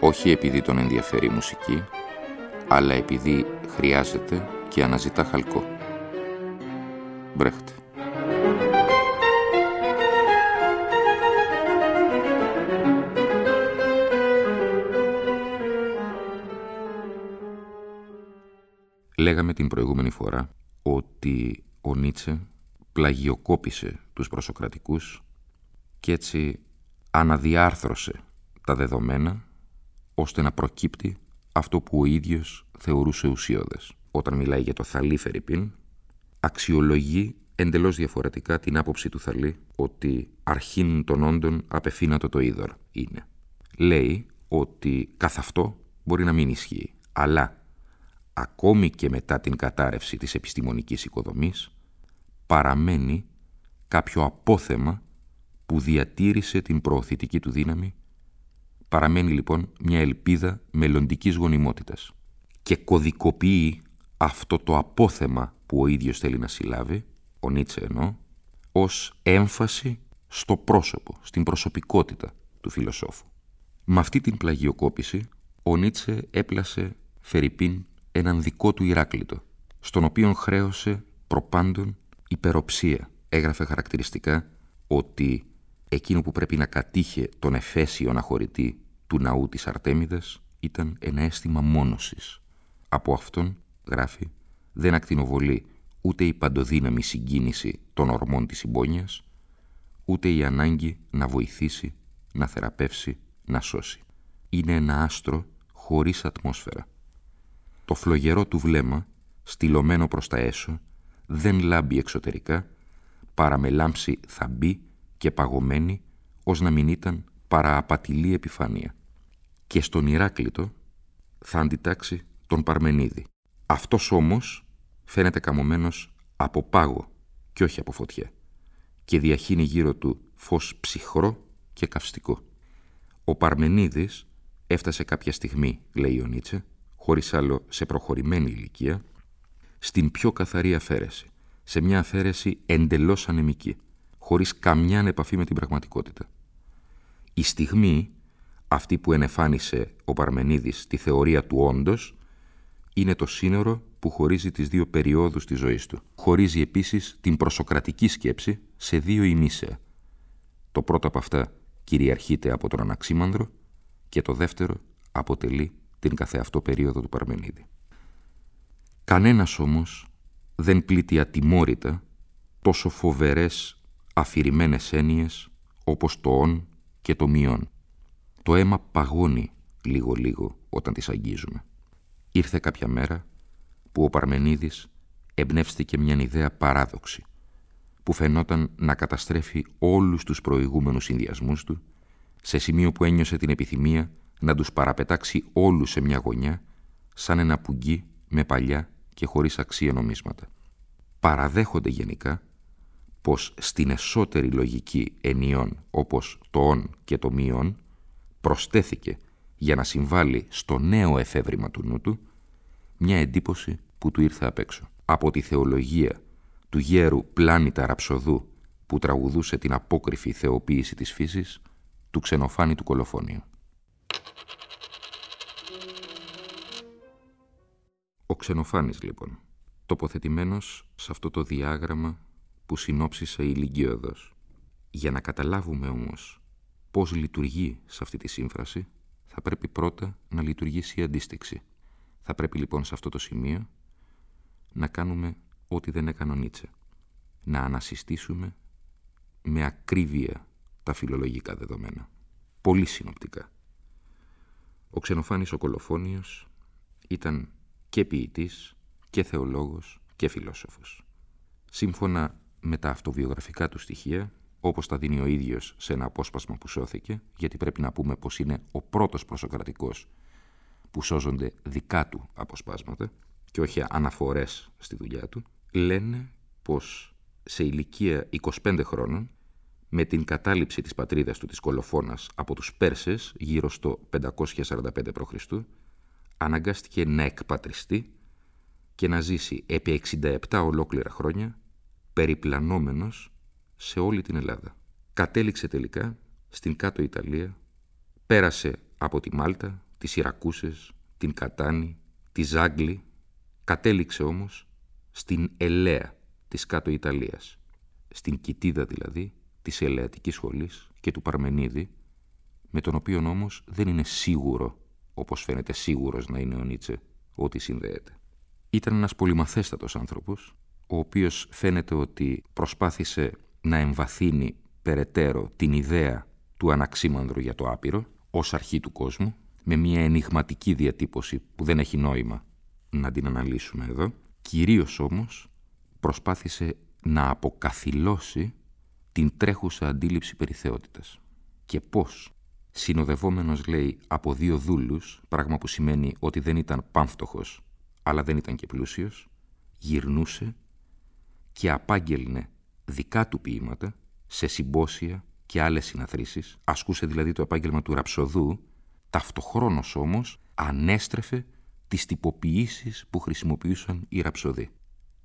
όχι επειδή τον ενδιαφέρει η μουσική, αλλά επειδή χρειάζεται και αναζητά χαλκό. Μπρέχτε. Λέγαμε την προηγούμενη φορά ότι ο Νίτσε πλαγιοκόπησε τους προσοκρατικούς και έτσι αναδιάρθρωσε τα δεδομένα ώστε να προκύπτει αυτό που ο ίδιος θεωρούσε ουσιώδες. Όταν μιλάει για το θαλή Φερρυπίν, αξιολογεί εντελώς διαφορετικά την άποψη του θαλή ότι αρχήν των όντων απεφύνατο το είδωρ είναι. Λέει ότι καθ' αυτό μπορεί να μην ισχύει, αλλά ακόμη και μετά την κατάρρευση της επιστημονικής οικοδομής παραμένει κάποιο απόθεμα που διατήρησε την προωθητική του δύναμη Παραμένει λοιπόν μια ελπίδα μελλοντικής γονιμότητας και κωδικοποιεί αυτό το απόθεμα που ο ίδιος θέλει να συλλάβει, ο Νίτσε εννοώ, ως έμφαση στο πρόσωπο, στην προσωπικότητα του φιλοσόφου. Με αυτή την πλαγιοκόπηση, ο Νίτσε έπλασε Φερρυπίν έναν δικό του Ηράκλειτο, στον οποίον χρέωσε προπάντων υπεροψία. Έγραφε χαρακτηριστικά ότι εκείνο που πρέπει να κατήχε τον εφέσιο αναχωρητή του ναού της Αρτέμιδας ήταν ένα αίσθημα μόνωσης. Από αυτόν, γράφει, δεν ακτινοβολεί ούτε η παντοδύναμη συγκίνηση των ορμών της συμπόνιας, ούτε η ανάγκη να βοηθήσει, να θεραπεύσει, να σώσει. Είναι ένα άστρο χωρίς ατμόσφαιρα. Το φλογερό του βλέμμα, στυλωμένο προς τα έσω, δεν λάμπει εξωτερικά, παρά με λάμψη θα μπει και παγωμένη ως να μην ήταν παρά απατηλή επιφάνεια. Και στον Ηράκλειτο θα αντιτάξει τον Παρμενίδη. Αυτός όμως φαίνεται καμωμένος από πάγο και όχι από φωτιά και διαχύνει γύρω του φως ψυχρό και καυστικό. Ο Παρμενίδης έφτασε κάποια στιγμή, λέει ο Νίτσε, χωρίς άλλο σε προχωρημένη ηλικία, στην πιο καθαρή αφαίρεση, σε μια αφαίρεση εντελώς ανεμική χωρίς καμιά επαφή με την πραγματικότητα. Η στιγμή, αυτή που ενεφάνισε ο Παρμενίδης τη θεωρία του όντος, είναι το σύνορο που χωρίζει τις δύο περιόδους της ζωής του. Χωρίζει επίσης την προσοκρατική σκέψη σε δύο ημίσεα. Το πρώτο από αυτά κυριαρχείται από τον Αναξίμανδρο και το δεύτερο αποτελεί την καθεαυτό περίοδο του Παρμενίδη. Κανένας όμως δεν πλήττει ατιμόρυτα τόσο φοβερές αφηρημένες έννοιες όπως το «ον» και το «μειόν». Το αίμα παγώνει λίγο-λίγο όταν τις αγγίζουμε. Ήρθε κάποια μέρα που ο Παρμενίδης εμπνεύστηκε μια ιδέα παράδοξη που φαινόταν να καταστρέφει όλους τους προηγούμενους συνδυασμούς του σε σημείο που ένιωσε την επιθυμία να τους παραπετάξει όλους σε μια γωνιά σαν ένα πουγγί με παλιά και χωρίς αξία νομίσματα. Παραδέχονται γενικά πως στην εσωτερή λογική ενιών όπως το «ον» και το «μειον» προστέθηκε για να συμβάλλει στο νέο εφεύρημα του νου του μια εντύπωση που του ήρθε απ' έξω. Από τη θεολογία του γέρου πλάνητα ραψοδού που τραγουδούσε την απόκριφη θεοποίηση της φύσης του ξενοφάνη του κολοφόνιου. Ο ξενοφάνης λοιπόν, τοποθετημένος σε αυτό το διάγραμμα που συνόψισε η Λυγκιώδος. Για να καταλάβουμε όμως πώς λειτουργεί σε αυτή τη σύμφραση, θα πρέπει πρώτα να λειτουργήσει η αντίστοιξη. Θα πρέπει λοιπόν σε αυτό το σημείο να κάνουμε ό,τι δεν έκανε ο Νίτσε. Να ανασυστήσουμε με ακρίβεια τα φιλολογικά δεδομένα. Πολύ συνοπτικά. Ο Ξενοφάνης ο Κολοφόνιος ήταν και ποιητής και θεολόγος και φιλόσοφος. Σύμφωνα με τα αυτοβιογραφικά του στοιχεία, όπως τα δίνει ο ίδιος σε ένα απόσπασμα που σώθηκε, γιατί πρέπει να πούμε πως είναι ο πρώτος προσοκρατικός που σώζονται δικά του αποσπάσματα και όχι αναφορές στη δουλειά του, λένε πως σε ηλικία 25 χρόνων, με την κατάληψη της πατρίδας του της Κολοφώνας από τους Πέρσες γύρω στο 545 π.Χ., αναγκάστηκε να εκπατριστεί και να ζήσει επί 67 ολόκληρα χρόνια περιπλανόμενος σε όλη την Ελλάδα. Κατέληξε τελικά στην κάτω Ιταλία, πέρασε από τη Μάλτα, τις Ιρακούσες, την Κατάνη, τη Ζάγκλη, κατέληξε όμως στην Ελέα της κάτω Ιταλίας, στην κοιτίδα δηλαδή της Ελεατικής Σχολής και του Παρμενίδη, με τον οποίο όμως δεν είναι σίγουρο, όπως φαίνεται σίγουρος να είναι ο Νίτσε, ότι συνδέεται. Ήταν ένας πολυμαθέστατος άνθρωπος, ο οποίος φαίνεται ότι προσπάθησε να εμβαθύνει περαιτέρω την ιδέα του αναξίμανδρου για το άπειρο, ως αρχή του κόσμου, με μια ενηγματική διατύπωση που δεν έχει νόημα να την αναλύσουμε εδώ. Κυρίως όμως προσπάθησε να αποκαθιλώσει την τρέχουσα αντίληψη περιθεότητας. Και πώς, συνοδευόμενος λέει από δύο δούλους, πράγμα που σημαίνει ότι δεν ήταν πάμφτωχος αλλά δεν ήταν και πλούσιος, γυρνούσε και απάγγελνε δικά του ποίηματα σε συμπόσια και άλλες συναθρήσεις, ασκούσε δηλαδή το επάγγελμα του ραψοδού, ταυτοχρόνως όμως ανέστρεφε τις τυποποιήσεις που χρησιμοποιούσαν οι ραψοδοί,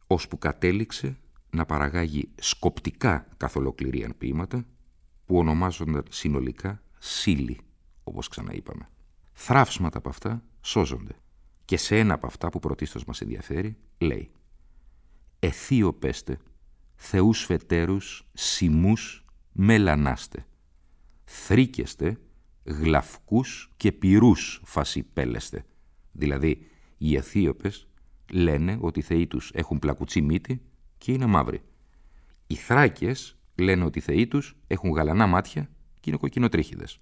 ώσπου κατέληξε να παραγάγει σκοπτικά καθ' ολοκληρίαν ποίηματα που ονομάζονταν συνολικά σύλλη, όπως ξαναείπαμε. Θράψματα από αυτά σώζονται. Και σε ένα από αυτά που πρωτίστως μας ενδιαφέρει, λέει «Εθείο πέστε, θεούς φετέρους, σημούς, μελανάστε, θρήκεστε, γλαυκούς και πυρούς φασιπέλεστε». Δηλαδή, οι Αιθίωπες λένε ότι οι θεοί τους έχουν πλακουτσί μύτη και είναι μαύροι. Οι Θράκες λένε ότι οι θεοί τους έχουν γαλανά μάτια και είναι κοκκινοτρίχιδες.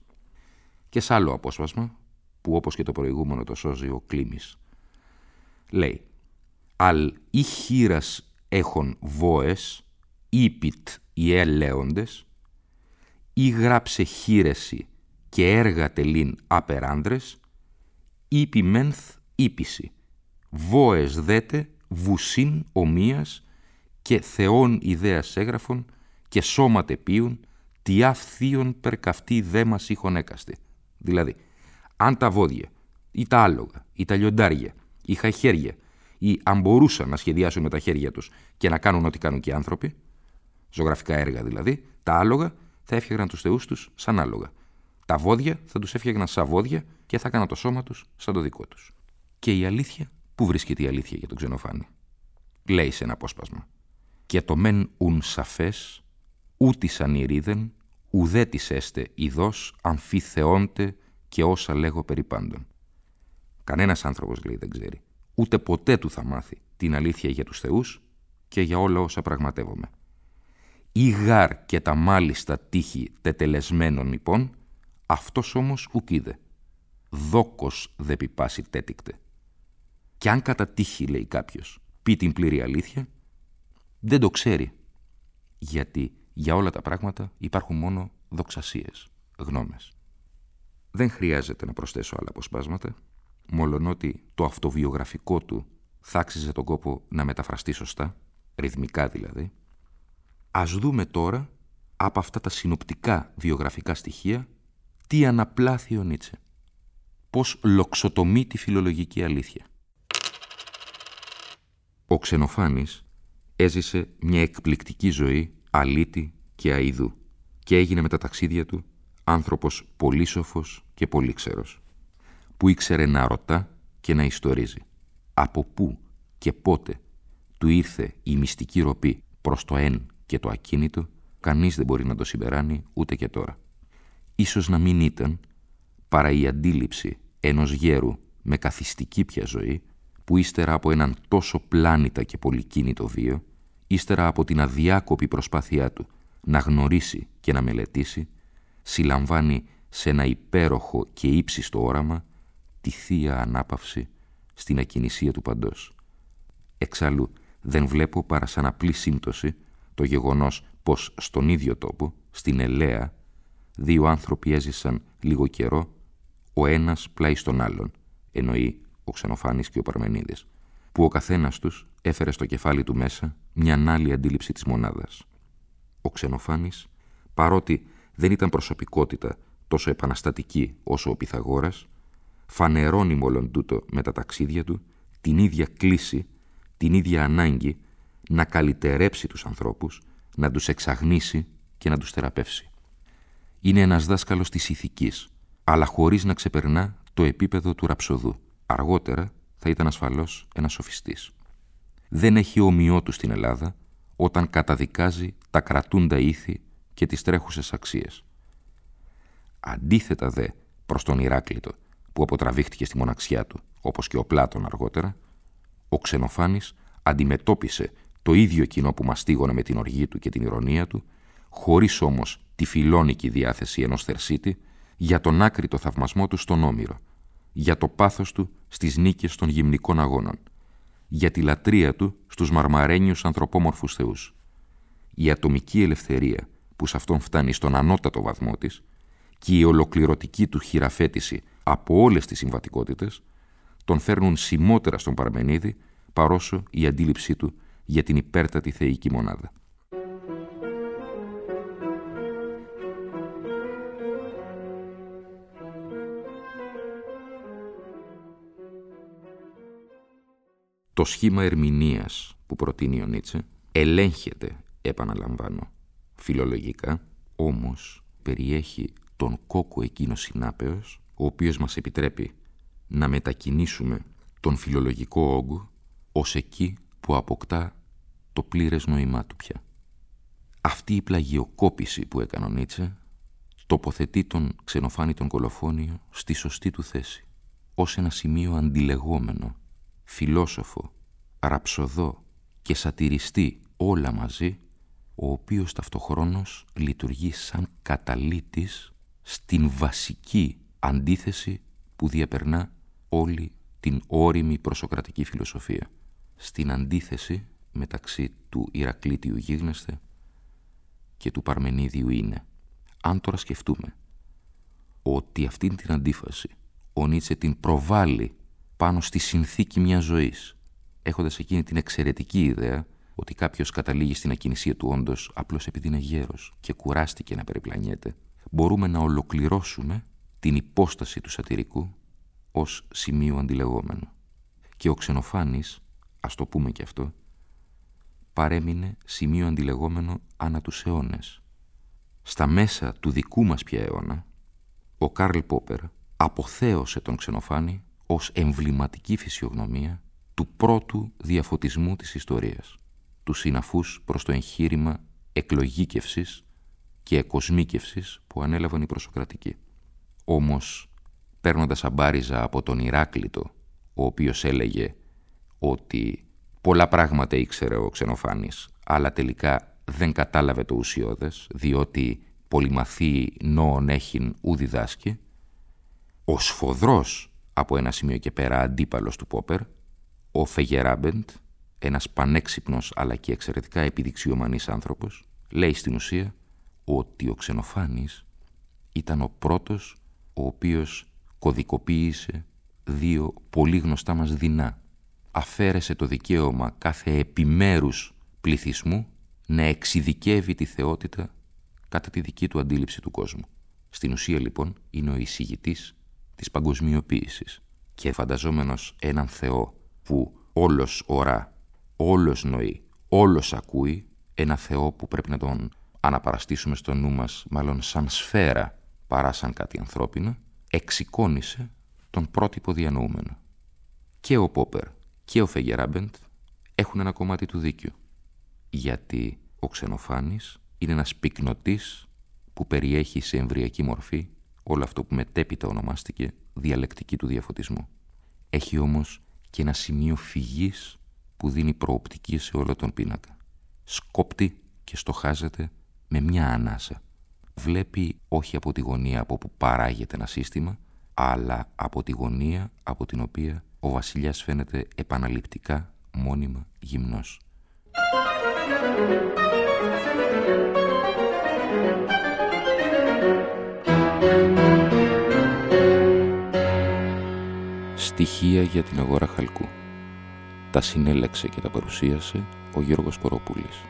Και σ' άλλο απόσπασμα, που όπως και το προηγούμενο το σώζει ο Κλήμης. Λέει «Αλ ή χείρας έχων βόες, ήπιτ οι ελέοντες, ή γράψε χείρεση και έργα τελήν άπεράνδρες, ήπι μένθ ύπηση, βόες δέτε βουσίν ομοίας και θεών ιδέας έγραφων και σώματε πίουν, τι αυθείων περκαυτή δέμας είχον έκαστη. Δηλαδή, αν τα βόδια ή τα άλογα ή τα λιοντάρια είχα χέρια ή αν μπορούσαν να σχεδιάσουν με τα χέρια τους και να κάνουν ό,τι κάνουν και οι άνθρωποι, ζωγραφικά έργα δηλαδή, τα άλογα θα έφτιαχναν τους θεούς τους σαν άλογα. Τα βόδια θα τους έφτιαχναν σαν βόδια και θα έκαναν το σώμα τους σαν το δικό τους. Και η αλήθεια, πού βρίσκεται η αλήθεια για τον ξενοφάνη; Λέει σε ένα απόσπασμα. Και το μεν ουν σαφές, ούτισαν ηρίδεν, ουδέ της έστε ειδός αμφιθεώντε και όσα λέγω περί πάντων. Κανένας άνθρωπος, λέει, δεν ξέρει. Ούτε ποτέ του θα μάθει την αλήθεια για τους θεούς και για όλα όσα πραγματεύομαι. Ή γάρ και τα μάλιστα τύχη τετελεσμένων λοιπόν, αυτός όμως ουκίδε. Δόκος δε πιπάσει τέτικτε. Και αν κατά τύχη, λέει κάποιος, πει την πλήρη αλήθεια, δεν το ξέρει. Γιατί για όλα τα πράγματα υπάρχουν μόνο δοξασίες, γνώμες. Δεν χρειάζεται να προσθέσω άλλα αποσπάσματα, μολονότι το αυτοβιογραφικό του θα άξιζε τον κόπο να μεταφραστεί σωστά, ρυθμικά δηλαδή. Ας δούμε τώρα, από αυτά τα συνοπτικά βιογραφικά στοιχεία, τι αναπλάθει ο Νίτσε. Πώς λοξοτομεί τη φιλολογική αλήθεια. Ο Ξενοφάνης έζησε μια εκπληκτική ζωή αλήτη και αηδού και έγινε με τα ταξίδια του άνθρωπος πολύσοφος και πολύξερος, που ήξερε να ρωτά και να ιστορίζει. Από πού και πότε του ήρθε η μυστική ροπή προς το εν και το ακίνητο, κανείς δεν μπορεί να το συμπεράνει ούτε και τώρα. Ίσως να μην ήταν παρά η αντίληψη ενός γέρου με καθιστική πια ζωή, που ύστερα από έναν τόσο πλάνητα και πολυκίνητο βίο, ύστερα από την αδιάκοπη προσπάθειά του να γνωρίσει και να μελετήσει, συλλαμβάνει σε ένα υπέροχο και ύψιστο όραμα τη θεία ανάπαυση στην ακινησία του παντός. Εξάλλου δεν βλέπω παρά σαν απλή σύμπτωση το γεγονός πως στον ίδιο τόπο, στην Ελέα, δύο άνθρωποι έζησαν λίγο καιρό, ο ένας πλάι στον άλλον, εννοεί ο Ξενοφάνης και ο Παρμενίδης, που ο καθένας τους έφερε στο κεφάλι του μέσα μια άλλη αντίληψη της μονάδας. Ο Ξενοφάνης, παρότι δεν ήταν προσωπικότητα τόσο επαναστατική όσο ο Πυθαγόρας, φανερώνει μόλον τούτο με τα ταξίδια του την ίδια κλίση, την ίδια ανάγκη να καλυτερέψει τους ανθρώπους, να τους εξαγνίσει και να τους θεραπεύσει. Είναι ένας δάσκαλος της ηθικής, αλλά χωρίς να ξεπερνά το επίπεδο του ραψοδού. Αργότερα θα ήταν ασφαλώς ένας σοφιστής. Δεν έχει ομοιότου στην Ελλάδα όταν καταδικάζει τα κρατούντα ήθη και τις τρέχουσες αξίες. Αντίθετα δε προς τον Ηράκλειτο, που αποτραβήχτηκε στη μοναξιά του, όπως και ο Πλάτων αργότερα, ο Ξενοφάνης αντιμετώπισε το ίδιο κοινό που μαστίγωνε με την οργή του και την ηρωνία του, χωρίς όμως τη φιλόνικη διάθεση ενός Θερσίτη για τον άκρητο θαυμασμό του στον Όμηρο, για το πάθος του στις νίκες των γυμνικών αγώνων, για τη λατρεία του στους μαρμαρένιους ανθρωπόμορφους θεούς. Η ατομική ελευθερία που σε αυτόν φτάνει στον ανώτατο βαθμό της και η ολοκληρωτική του χειραφέτηση από όλες τις συμβατικότητες τον φέρνουν σημότερα στον Παρμενίδη παρόσο η αντίληψή του για την υπέρτατη θεϊκή μονάδα. Το σχήμα ερμηνείας που προτείνει ο Νίτσε ελέγχεται, επαναλαμβάνω, φιλολογικά, όμως περιέχει τον κόκο εκείνος συνάπεος, ο οποίος μας επιτρέπει να μετακινήσουμε τον φιλολογικό όγκο ως εκεί που αποκτά το πλήρες νοημά του πια. Αυτή η πλαγιοκόπηση που έκανε ο Νίτσε τοποθετεί τον ξενοφάνη τον κολοφόνιο στη σωστή του θέση, ως ένα σημείο αντιλεγόμενο, φιλόσοφο, ραψοδό και σατυριστή όλα μαζί, ο οποίος ταυτοχρόνως λειτουργεί σαν καταλήτης στην βασική αντίθεση που διαπερνά όλη την όρημη προσοκρατική φιλοσοφία. Στην αντίθεση μεταξύ του Ηρακλήτιου γίγνεσθε και του Παρμενίδιου είναι. Αν τώρα σκεφτούμε ότι αυτήν την αντίφαση ο Νίτσε την προβάλλει πάνω στη συνθήκη μιας ζωής, έχοντας εκείνη την εξαιρετική ιδέα ότι κάποιος καταλήγει στην ακινησία του όντως απλώς επειδή είναι γέρος και κουράστηκε να περιπλανιέται, μπορούμε να ολοκληρώσουμε την υπόσταση του σατυρικού ως σημείο αντιλεγόμενο. Και ο Ξενοφάνης, ας το πούμε και αυτό, παρέμεινε σημείο αντιλεγόμενο ανά τους αιώνες. Στα μέσα του δικού μας πια αιώνα, ο Κάρλ Πόπερ αποθέωσε τον Ξενοφάνη ως εμβληματική φυσιογνωμία του πρώτου διαφωτισμού της ιστορίας, του συναφούς προς το εγχείρημα εκλογήκευσης και εκοσμίκευσης που ανέλαβαν οι προσοκρατικοί. Όμως, παίρνοντας αμπάριζα από τον Ηράκλειτο, ο οποίος έλεγε ότι πολλά πράγματα ήξερε ο Ξενοφάνης, αλλά τελικά δεν κατάλαβε το ουσιώδες, διότι πολυμαθίη νόον έχειν ου διδάσκει, ο σφοδρός από ένα σημείο και πέρα αντίπαλος του Πόπερ, ο Φεγεράμπεντ, ένας πανέξυπνος αλλά και εξαιρετικά επιδειξιομανής άνθρωπος, λέει στην ουσία ότι ο Ξενοφάνης ήταν ο πρώτος ο οποίος κωδικοποίησε δύο πολύ γνωστά μας δεινά. Αφαίρεσε το δικαίωμα κάθε επιμέρους πληθυσμού να εξειδικεύει τη θεότητα κατά τη δική του αντίληψη του κόσμου. Στην ουσία λοιπόν είναι ο εισηγητής της παγκοσμιοποίησης και φανταζόμενος έναν Θεό που όλος ορά, όλος νοεί, όλος ακούει, ένα Θεό που πρέπει να τον αναπαραστήσουμε στο νου μας μάλλον σαν σφαίρα παρά σαν κάτι ανθρώπινο, εξοικόνησε τον πρότυπο διανοούμενο. Και ο Πόπερ και ο Φεγεράμπεντ έχουν ένα κομμάτι του δίκαιου, γιατί ο Ξενοφάνης είναι ένας πυκνοτής που περιέχει σε εμβριακή μορφή όλο αυτό που μετέπειτα ονομάστηκε διαλεκτική του διαφωτισμού. Έχει όμως και ένα σημείο φυγής που δίνει προοπτική σε όλο τον πίνακα. Σκόπτει και στοχάζεται με μια ανάσα. Βλέπει όχι από τη γωνία από που παράγεται ένα σύστημα, αλλά από τη γωνία από την οποία ο βασιλιάς φαίνεται επαναληπτικά μόνιμα γυμνός. Στοιχεία για την αγορά χαλκού. Τα συνέλεξε και τα παρουσίασε ο Γιώργος Κοροπούλης.